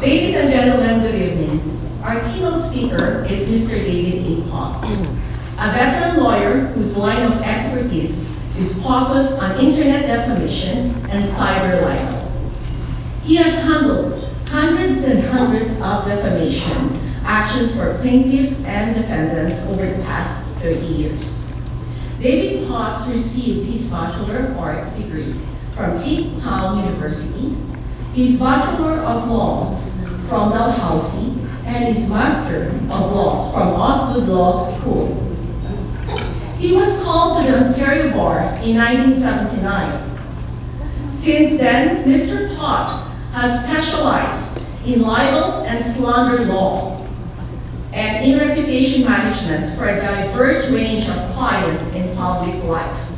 Ladies and gentlemen, good evening. Our keynote speaker is Mr. David A. Potts, a veteran lawyer whose line of expertise is focused on internet defamation and cyber libel. He has handled hundreds and hundreds of defamation actions for plaintiffs and defendants over the past 30 years. David Potts received his Bachelor of Arts degree from Cape Town University, his Bachelor of Laws from Dalhousie, and is Master of Laws from Osgoode Law School. He was called to the Ontario Bar in 1979. Since then, Mr. Potts has specialized in libel and slander law and in reputation management for a diverse range of clients in public life.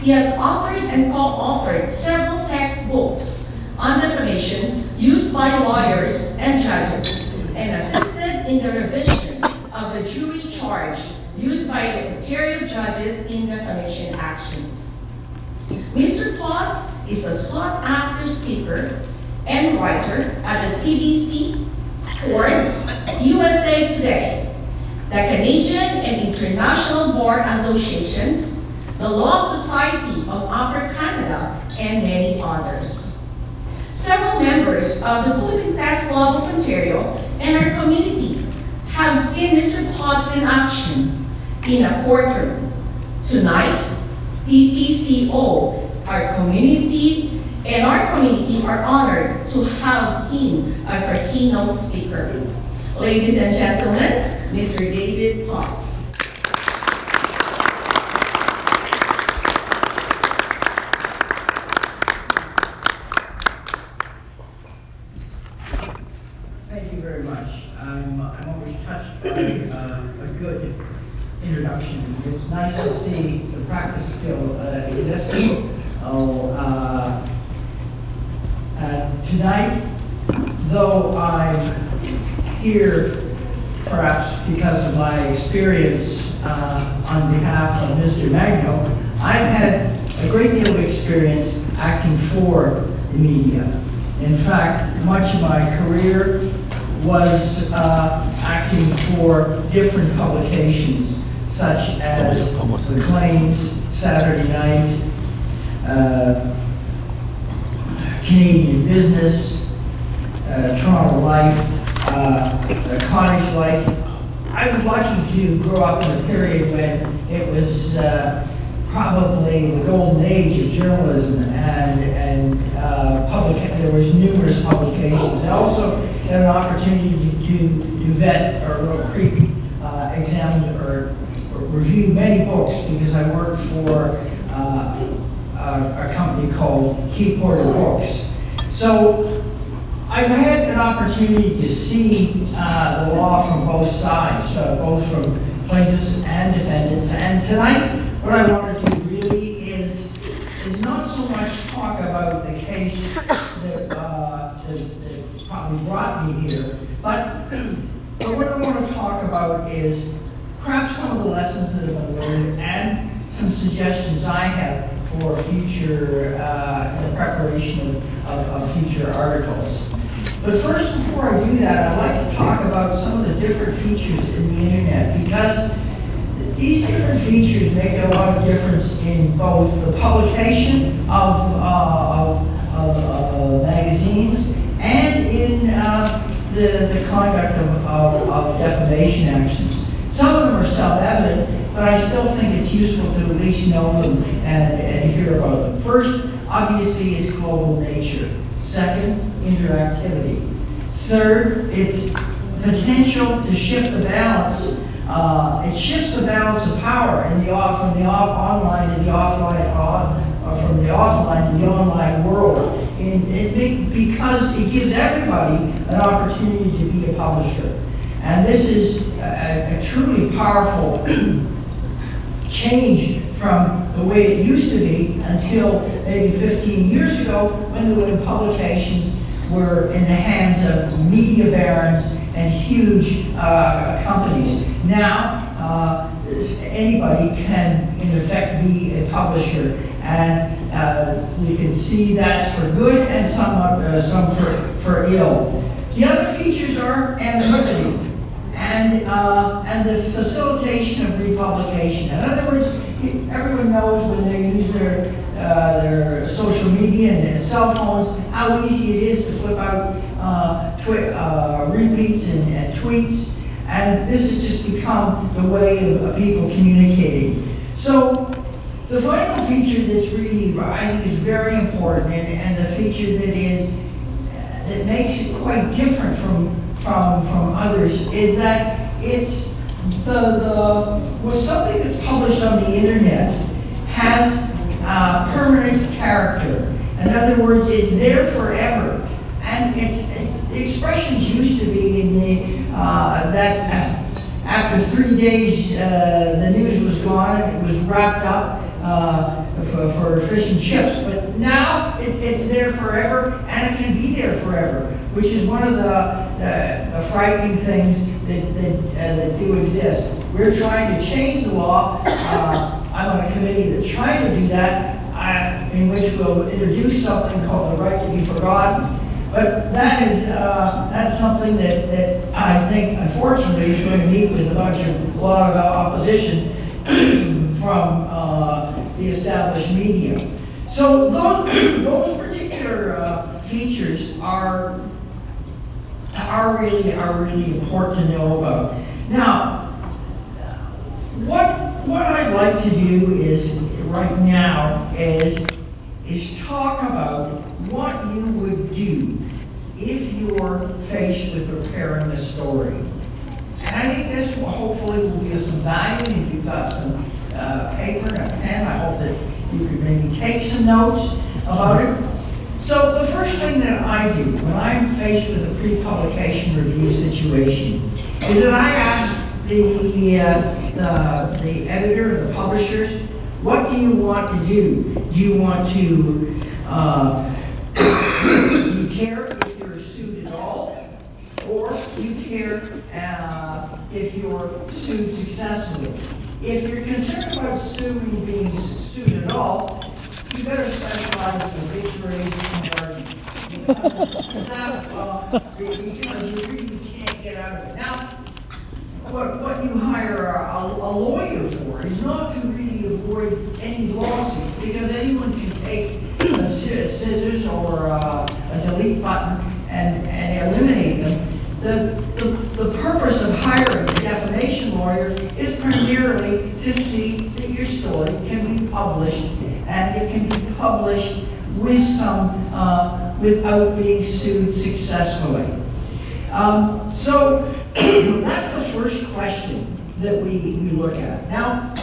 He has authored and co-authored several textbooks on defamation used by lawyers and judges and assisted in the revision of the jury charge used by the Ontario judges in defamation actions. Mr. Potts is a sought-after speaker and writer at the CBC, Forbes, USA Today, the Canadian and International Bar Associations, the Law Society of Upper Canada, and many others. Several members of the Philippine Press Club of Ontario and our community have seen Mr. Potts in action in a courtroom. Tonight, the PPCO, our community, and our community are honored to have him as our keynote speaker. Ladies and gentlemen, Mr. David Potts. Thank you very much. I'm, I'm always touched by uh, a good introduction. It's nice to see the practice skill uh. Oh, uh, uh, tonight, though I'm here perhaps because of my experience uh, on behalf of Mr. Magno, I've had a great deal of experience acting for the media. In fact, much of my career was uh, acting for different publications such as Maclean's, Saturday Night, uh, Canadian Business, uh, Toronto Life, uh, Cottage Life. I was lucky to grow up in a period when it was uh, probably the golden age of journalism and, and uh, public, there was numerous publications. I also had an opportunity to, to vet or, or pre, uh, examine or review many books because I worked for uh, a, a company called Key Porter Books. So I've had an opportunity to see uh, the law from both sides, uh, both from plaintiffs and defendants. And tonight, what I want to do really is is not so much talk about the case that, uh, that, that probably brought me here, but, but what I want to talk about is perhaps some of the lessons that have been learned and some suggestions I have for future, uh, the preparation of, of, of future articles. But first, before I do that, I'd like to talk about some of the different features in the internet because these different features make a lot of difference in both the publication of, uh, of, of uh, magazines and in uh, the, the conduct of, of, of defamation actions. Some of them are self-evident, but I still think it's useful to at least know them and, and hear about them. First, obviously, it's global nature. Second, interactivity. Third, it's potential to shift the balance. Uh, it shifts the balance of power in the off from the off, online to the offline, on, or from the offline to the online world. And it because it gives everybody an opportunity to be a publisher. And this is a, a truly powerful change from the way it used to be until maybe 15 years ago when the publications were in the hands of media barons and huge uh, companies. Now, uh, anybody can, in effect, be a publisher. And uh, we can see that's for good and some, uh, some for, for ill. The other features are anonymity and, uh, and the facilitation of republication. In other words, everyone knows when they use their, uh, their social media and their cell phones, how easy it is to flip out, uh, twi- uh, repeats and, and tweets. And this has just become the way of, of people communicating. So, the final feature that's really, I think is very important, and, and the feature that is, that makes it quite different from, from, from others, is that it's, the, the, was something that's published on the internet has, uh, permanent character. In other words, it's there forever. And it's, the expressions used to be in the, uh, that uh, after three days, uh, the news was gone and it was wrapped up, uh, for, for fish and chips. But now it, it's there forever and it can be there forever, which is one of the, the frightening things that, that, uh, that do exist. We're trying to change the law. Uh, I'm on a committee that's trying to do that, uh, in which we'll introduce something called the right to be forgotten. But that is, uh, that's something that, that I think unfortunately is going to meet with a bunch of, a lot of opposition from, uh, the established media. So those, those particular, uh, features are, are really, are really important to know about. Now, what, what I'd like to do is, right now, is, is talk about what you would do if you're faced with preparing a story. And I think this will hopefully will give some value, if you've got some, uh, paper and a pen, I hope that you could maybe take some notes about it. So the first thing that I do when I'm faced with a pre-publication review situation is that I ask the, uh, the, the editor, the publishers, what do you want to do? Do you want to, uh, you care if you're sued at all? Or you care, uh, if you're sued successfully? If you're concerned about suing, being sued at all, you better specialize in obituaries and guardians. Because uh, because you really can't get out of it. Now, what, what you hire a, a lawyer for is not to really avoid any lawsuits, because anyone can take a sci- scissors or a, a delete button and, and eliminate them. The, the, the purpose of hiring a defamation lawyer is primarily to see that your story can be published, and it can be published with some, uh, without being sued successfully. Um, so that's the first question that we, we look at. Now,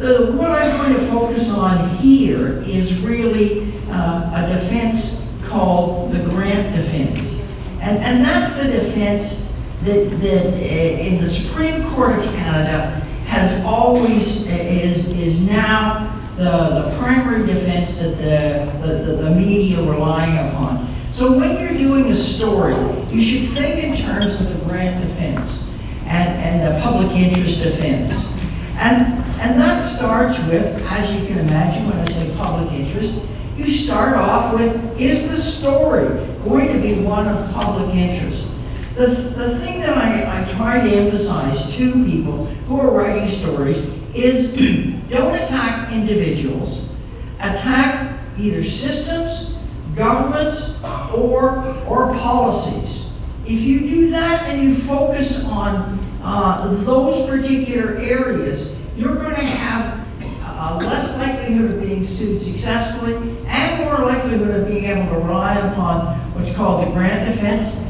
uh, what I'm going to focus on here is really uh, a defense called the grant defense. And, and that's the defense that, that uh, in the Supreme Court of Canada has always, is, is now the, the primary defense that the, the, the, media relying upon. So when you're doing a story, you should think in terms of the grant defense and, and the public interest defense. And, and that starts with, as you can imagine when I say public interest, you start off with, is the story going to be one of public interest? The, the thing that I, I try to emphasize to people who are writing stories is don't attack individuals, attack either systems, governments, or, or policies. If you do that and you focus on uh, those particular areas, you're going to have less likelihood of being sued successfully and more likelihood of being able to rely upon what's called the grant defense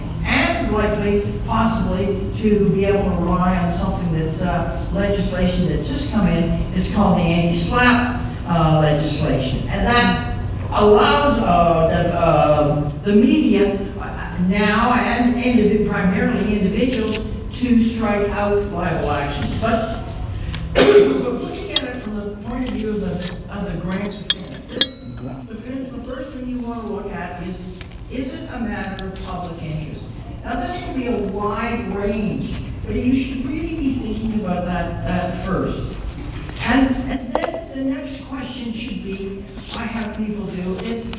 likely, possibly, to be able to rely on something that's uh, legislation that's just come in. It's called the anti-SLAPP uh, legislation. And that allows uh, the, uh, media uh, now and individ- primarily individuals to strike out liable actions. But but looking at it from the point of view of the, of the grant defense, defense, the first thing you want to look at is, is it a matter of public interest? Now, this will be a wide range, but you should really be thinking about that, that first. And, and then the next question should be, I have people do, is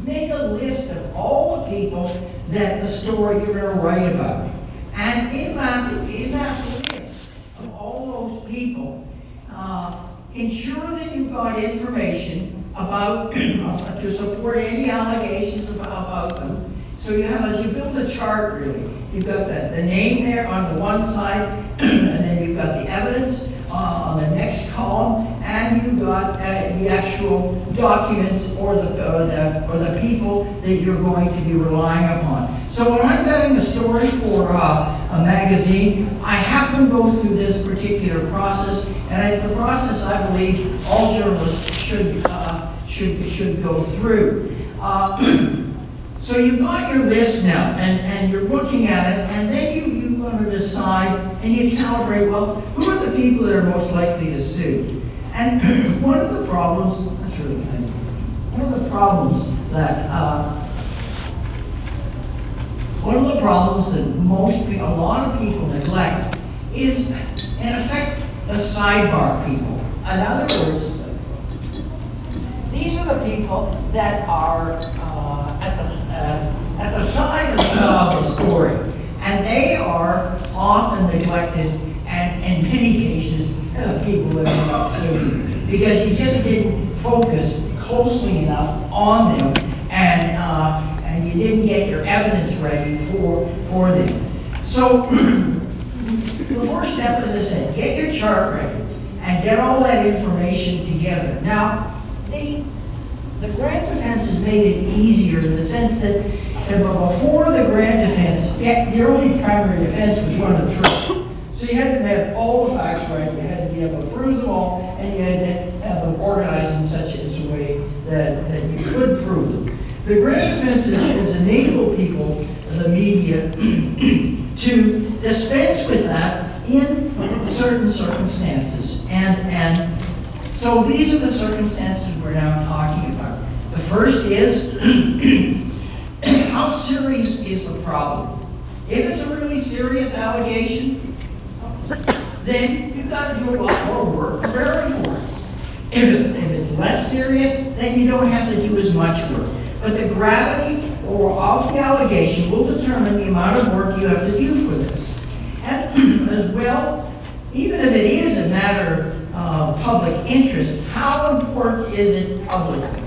make a list of all the people that the story you're gonna write about. And in that, in that list of all those people, uh, ensure that you've got information about, to support any allegations about, about them. So you have, a you build a chart really. You've got the, the name there on the one side, and then you've got the evidence, uh, on the next column, and you've got, uh, the actual documents or the, or the, or the people that you're going to be relying upon. So when I'm vetting a story for, uh, a magazine, I have them go through this particular process, and it's the process I believe all journalists should, uh, should, should go through. So you've got your list now, and, and you're looking at it, and then you, you're gonna decide, and you calibrate, well, who are the people that are most likely to sue? And one of the problems, that's really kind of, one of the problems that, uh, one of the problems that most, a lot of people neglect is, in effect, the sidebar people. In other words, these are the people that are at the, uh, at the side of the, story. And they are often neglected and in many cases, people that end up. Because you just didn't focus closely enough on them and, uh, and you didn't get your evidence ready for, for them. So, the first step, as I said, get your chart ready and get all that information together. Now, the grant defense has made it easier in the sense that uh, before the grant defense, yeah, the only primary defense was one of truth. So you had to have all the facts right, you had to be able to prove them all, and you had to have them organized in such a way that, that you could prove them. The grant defense has, has enabled people, the media, to dispense with that in certain circumstances. And, and so these are the circumstances we're now talking about. The first is, how serious is the problem? If it's a really serious allegation, then you've got to do a lot more work preparing for it. If it's, if it's less serious, then you don't have to do as much work. But the gravity or of the allegation will determine the amount of work you have to do for this. And as well, even if it is a matter of public interest, how important is it publicly?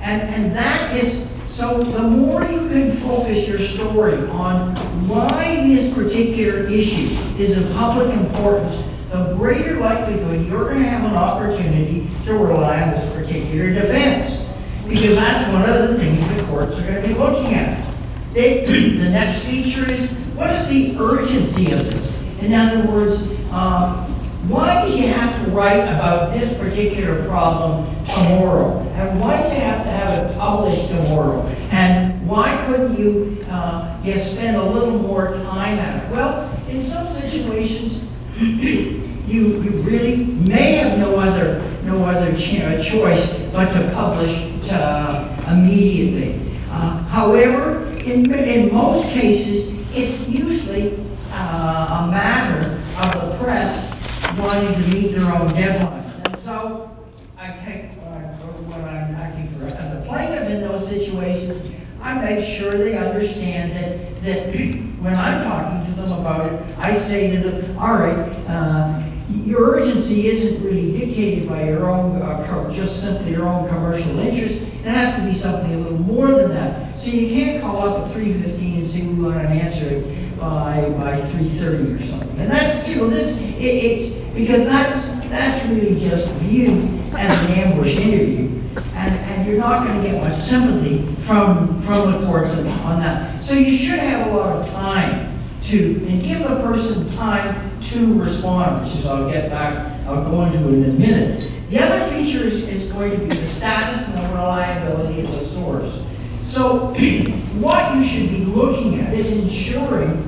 And, and that is, so the more you can focus your story on why this particular issue is of public importance, the greater likelihood you're going to have an opportunity to rely on this particular defense. Because that's one of the things the courts are going to be looking at. They, the next feature is, what is the urgency of this? In other words, um, why do you have to write about this particular problem tomorrow? And why do you have to have it published tomorrow? And why couldn't you, uh, you spend a little more time at it? Well, in some situations, you, you really may have no other, no other cho- choice but to publish uh, immediately. Uh, However, in, in most cases, it's usually uh, a matter of the press wanting to meet their own deadlines. And so, I take, uh, when I'm acting for, as a plaintiff in those situations, I make sure they understand that, that when I'm talking to them about it, I say to them, all right, uh, your urgency isn't really dictated by your own, uh, just simply your own commercial interest. It has to be something a little more than that. So you can't call up at three fifteen and say we want an answer by, by three thirty or something. And that's, you know, this, it, it's, because that's, that's really just viewed as an ambush interview. And, and you're not gonna get much sympathy from, from the courts on on that. So you should have a lot of time to, and give the person time to respond, which is I'll get back, I'll go into in a minute. The other feature is, is going to be the status and the reliability of the source. So what you should be looking at is ensuring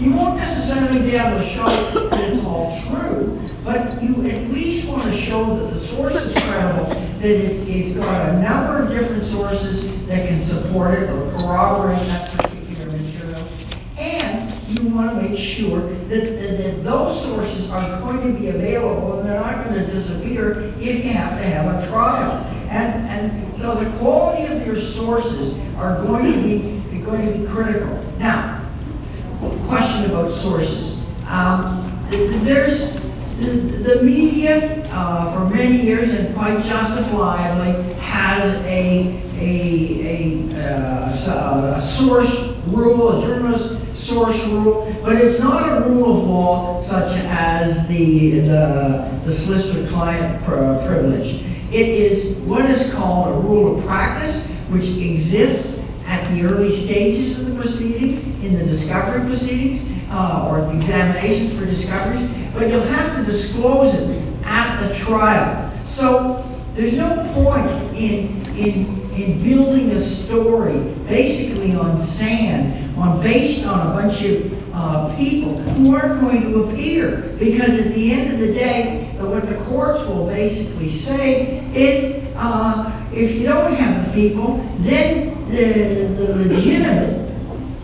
you won't necessarily be able to show that it's all true, but you at least want to show that the source is credible, that it's, it's got a number of different sources that can support it or corroborate that particular material. And you want to make sure that that those sources are going to be available and they're not going to disappear if you have to have a trial. And, and so the quality of your sources are going to be, going to be critical. Now, question about sources. Um, th- th- there's, the, media, uh, for many years and quite justifiably, has a, a, a, uh, a source rule, a journalist source rule, but it's not a rule of law such as the, the, the solicitor-client pri- privilege. It is what is called a rule of practice, which exists at the early stages of the proceedings, in the discovery proceedings, uh, or the examinations for discoveries, but you'll have to disclose it at the trial. So there's no point in, in, in building a story basically on sand, on, based on a bunch of uh, people who aren't going to appear. Because at the end of the day, what the courts will basically say is, uh, if you don't have the people, then the, the legitimate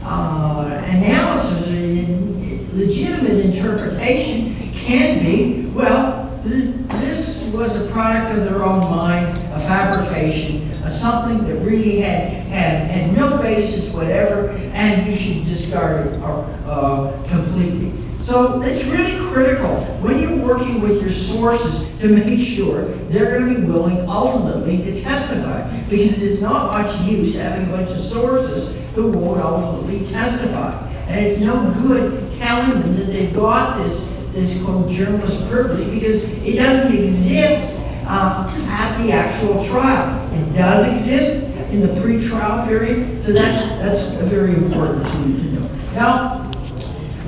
uh, analysis, and legitimate interpretation can be, well, this was a product of their own minds, a fabrication, something that really had, had, had no basis whatever, and you should discard it uh, uh, completely. So it's really critical when you're working with your sources to make sure they're going to be willing ultimately to testify. Because it's not much use having a bunch of sources who won't ultimately testify. And it's no good telling them that they've got this, this quote journalist privilege because it doesn't exist uh, at the actual trial. It does exist in the pre-trial period, so that's, that's very important to you to know. Now,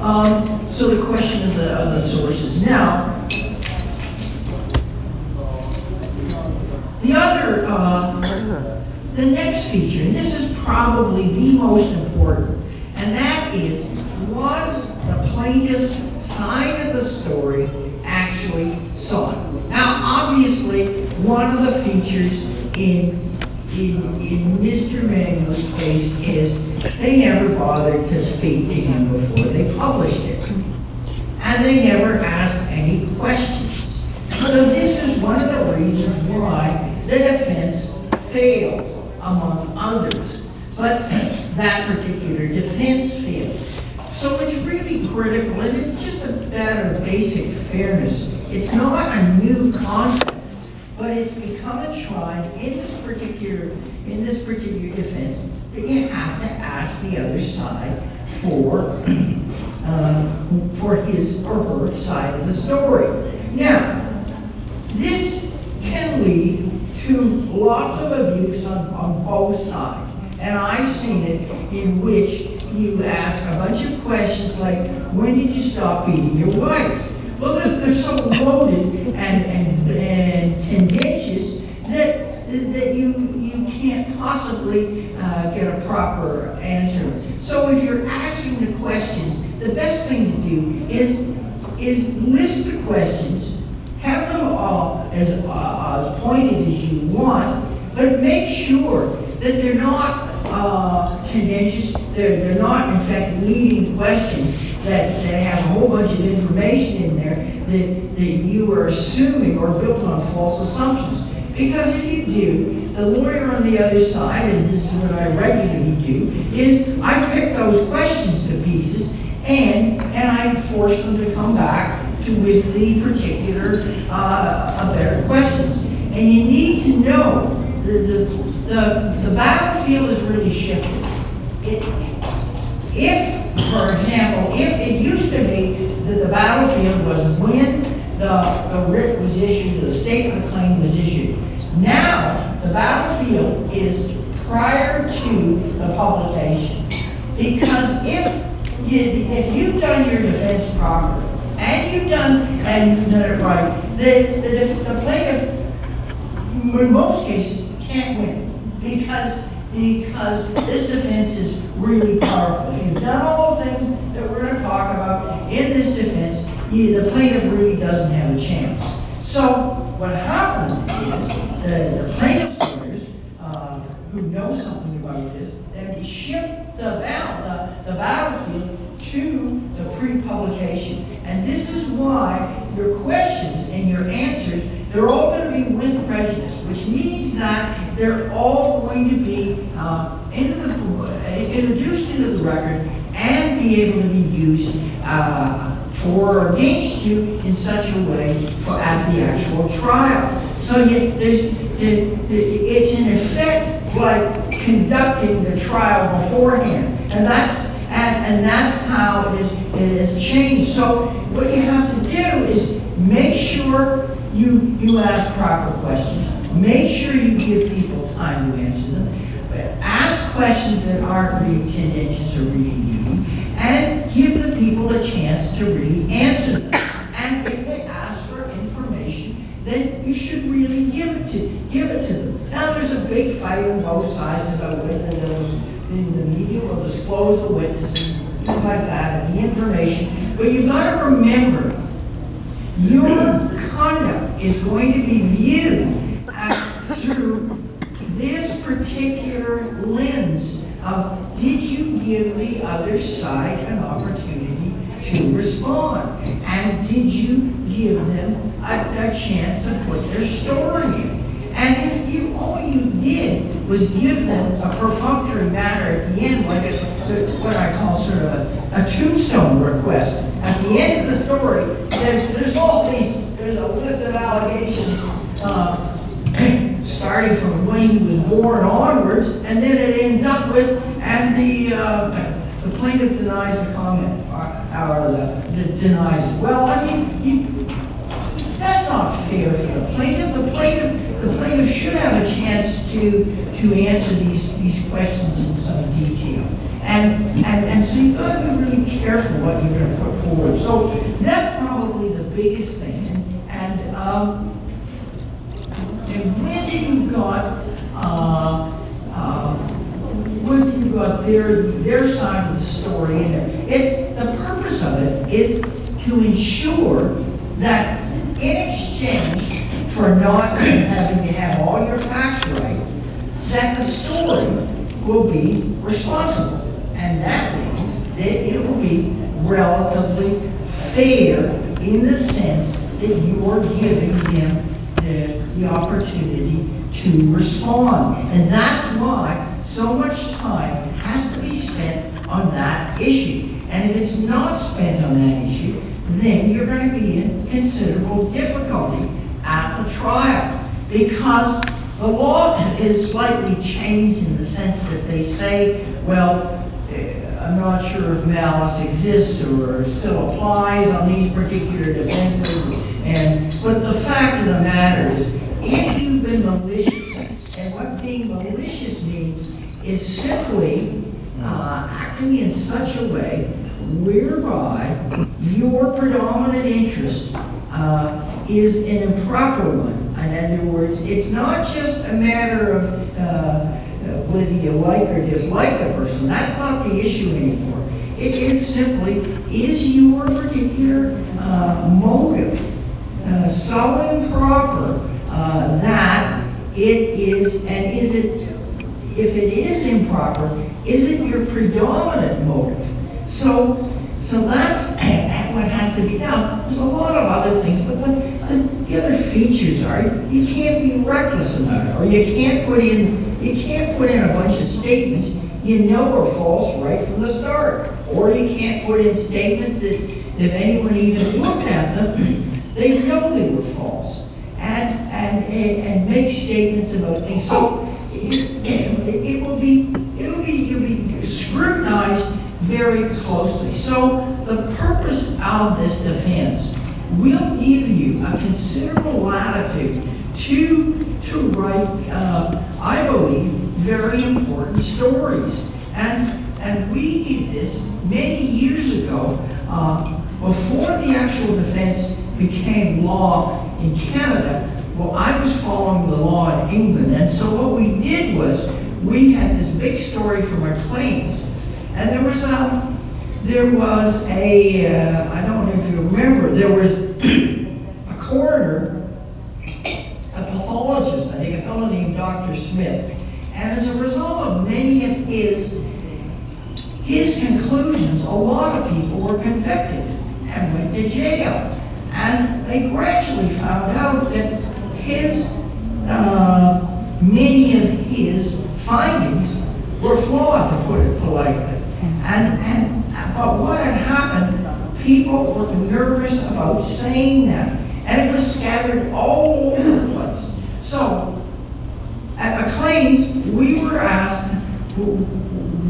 um, so the question of the, of the sources. Now, the other, uh, the next feature, and this is probably the most important, and that is, was the plaintiff's side of the story actually saw it. Now, obviously, one of the features in, in, in Mr. Manuel's case is they never bothered to speak to him before they published it. And they never asked any questions. So this is one of the reasons why the defense failed, among others. But that particular defense failed. So it's really critical, and it's just a matter of basic fairness. It's not a new concept, but it's become enshrined in this particular, in this particular defense, that you have to ask the other side for, uh, for his or her side of the story. Now, this can lead to lots of abuse on, on both sides. And I've seen it in which you ask a bunch of questions like, when did you stop beating your wife? Well, they're, they're so loaded and, and, and tendentious that, that you, you can't possibly uh, get a proper answer. So if you're asking the questions, the best thing to do is, is list the questions, have them all as, uh, as pointed as you want, but make sure that they're not uh, tendentious, they're, they're not in fact leading questions that, that have a whole bunch of information in there that, that you are assuming or built on false assumptions. Because if you do, the lawyer on the other side, and this is what I regularly do, is I pick those questions to pieces and, and I force them to come back to with the particular, uh, better questions. And you need to know, the, the, the, the battlefield is really shifted. It, if, for example, if it used to be that the battlefield was when the, the writ was issued, the statement of claim was issued. Now, the battlefield is prior to the publication. Because if you, if you've done your defense properly, and you've done, and you've done it right, the, the, the plaintiff, in most cases, can't win. Because, because this defense is really powerful. If you've done all the things that we're gonna talk about in this defense, you, the plaintiff really doesn't have a chance. So, what happens is, the, the plaintiff's lawyers, uh, who know something about this, then shift the battle, the, the battlefield to the pre-publication. And this is why your questions and your answers, they're all gonna be with prejudice, which means that they're all going to be, uh, into the, uh, introduced into the record and be able to be used, uh, for or against you in such a way for at the actual trial. So you, there's, it, it- it's in effect like conducting the trial beforehand. And that's, and, and that's how it is, it is changed. So what you have to do is make sure you, you ask proper questions. Make sure you give people time to answer them. But Ask questions that aren't really contentious or really needy. And give the people a chance to really answer them. And if they ask for information, then you should really give it to, give it to them. Now, there's a big fight on both sides about whether those, in the media will disclose the witnesses, things like that, and the information. But you've gotta remember, your conduct is going to be viewed through this particular lens of, did you give the other side an opportunity to respond? And did you give them a, a chance to put their story in? And if you, all you did was give them a perfunctory matter at the end, like a, what I call sort of a, a tombstone request, at the end of the story, there's, there's all these, there's a list of allegations, uh, starting from when he was born onwards, and then it ends up with, and the, uh, the plaintiff denies the comment, or, or the, denies it. Well, I mean, you, that's not fair for the plaintiff. The plaintiff, the plaintiff should have a chance to, to answer these, these questions in some detail. And, and, and so you've got to be really careful what you're going to put forward. So that's probably the biggest thing. And, um, when you've got, uh, uh, their, their side of the story in there, it's, the purpose of it is to ensure that in exchange for not having to have all your facts right, that the story will be responsible. And that means that it will be relatively fair in the sense that you're giving them the, the opportunity to respond. And that's why so much time has to be spent on that issue. And if it's not spent on that issue, then you're going to be in considerable difficulty at the trial. Because the law is slightly changed in the sense that they say, well, eh, I'm not sure if malice exists or still applies on these particular defenses. And, but the fact of the matter is, if you've been malicious, and what being malicious means is simply uh, acting in such a way whereby your predominant interest uh, is an improper one. In other words, it's not just a matter of uh, whether you like or dislike the person. That's not the issue anymore. It is simply, is your particular uh, motive uh, so improper uh, that it is, and is it, if it is improper, is it your predominant motive? So, so that's what has to be done. There's a lot of other things, but the, the, the other features are you can't be reckless about it, or you can't put in you can't put in a bunch of statements you know are false right from the start, or you can't put in statements that if anyone even looked at them, they know they were false, and and and, and make statements about things. So it, it, it will be it'll be you'll be scrutinized very closely. So the purpose of this defense will give you a considerable latitude to to write, uh, I believe, very important stories. And and we did this many years ago, uh, before the actual defense became law in Canada. Well, I was following the law in England, and so what we did was we had this big story from our claims, and there was a there was a uh, I don't know if you remember there was a coroner, a pathologist, I think a fellow named Dr. Smith, And as a result of many of his, his conclusions, a lot of people were convicted and went to jail. And they gradually found out that his, uh, many of his findings were flawed, to put it politely. And, and, but what had happened, people were nervous about saying that. And it was scattered all over the place. So, at Maclean's, we were asked,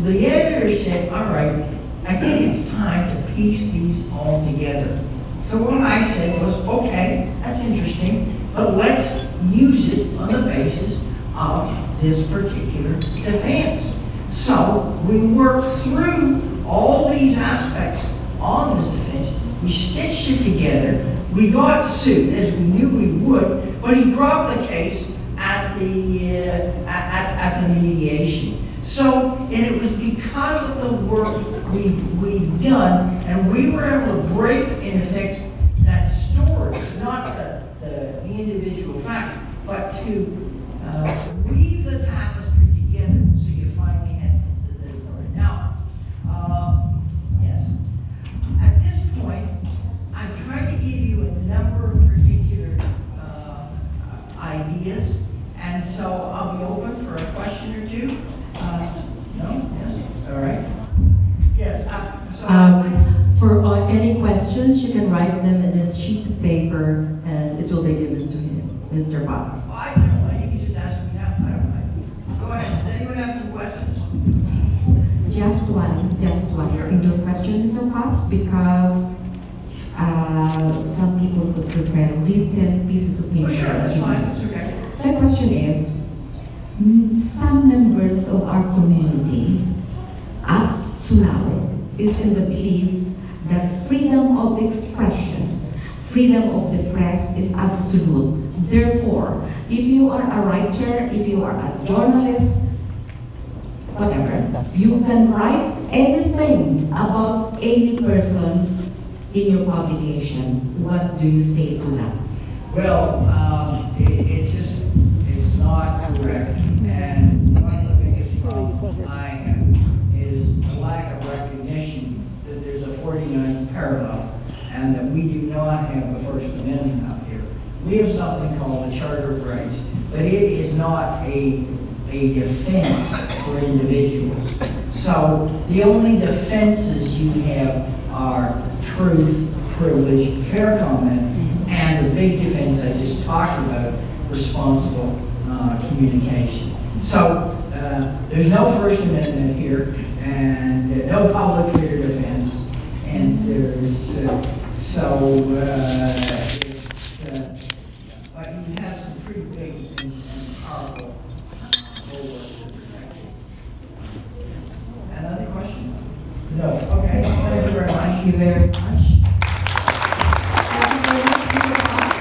the editor said, all right, I think it's time to piece these all together. So what I said was, okay, that's interesting, but let's use it on the basis of this particular defense. So we worked through all these aspects on this defense. We stitched it together. We got sued, as we knew we would, but he dropped the case at the, uh, at, at the mediation. So, and it was because of the work we, we'd done, and we were able to break, in effect, that story, not the, the, the individual facts, but to, uh, weave the tapestry together, so you finally had the, the story. Now, um, yes. At this point, I've tried to give you a number of particular, uh, ideas, and so I'll be open for a question or two. Uh, no? Yes? All right. Yes, uh, so. Um, For uh, any questions, you can write them in this sheet of paper and it will be given to him, Mr. Potts. I don't mind, you can just ask me now, I don't mind. Go ahead, does anyone have some questions? Just one, just one Sure. single question, Mr. Potts, because uh, some people would prefer written pieces of paper. Oh, sure, that's fine, that's okay. My question is, mm, some members of our community, up to now, is in the belief that freedom of expression, freedom of the press is absolute. Therefore, if you are a writer, if you are a journalist, whatever, you can write anything about any person in your publication. What do you say to that? Well, um, it, it's just, not correct, and one of the biggest problems I have is the lack of recognition that there's a 49th parallel, and that we do not have the First Amendment up here. We have something called the Charter of Rights, but it is not a, a defense for individuals. So the only defenses you have are truth, privilege, fair comment, and the big defense I just talked about, responsible uh, communication. So uh, there's no First Amendment here, and no public figure defense, and there's uh, so uh, it's. Uh, but you have some pretty big and, and powerful bulwarks to protect you. Another question? No. Okay. Thank you very much. Thank you very much.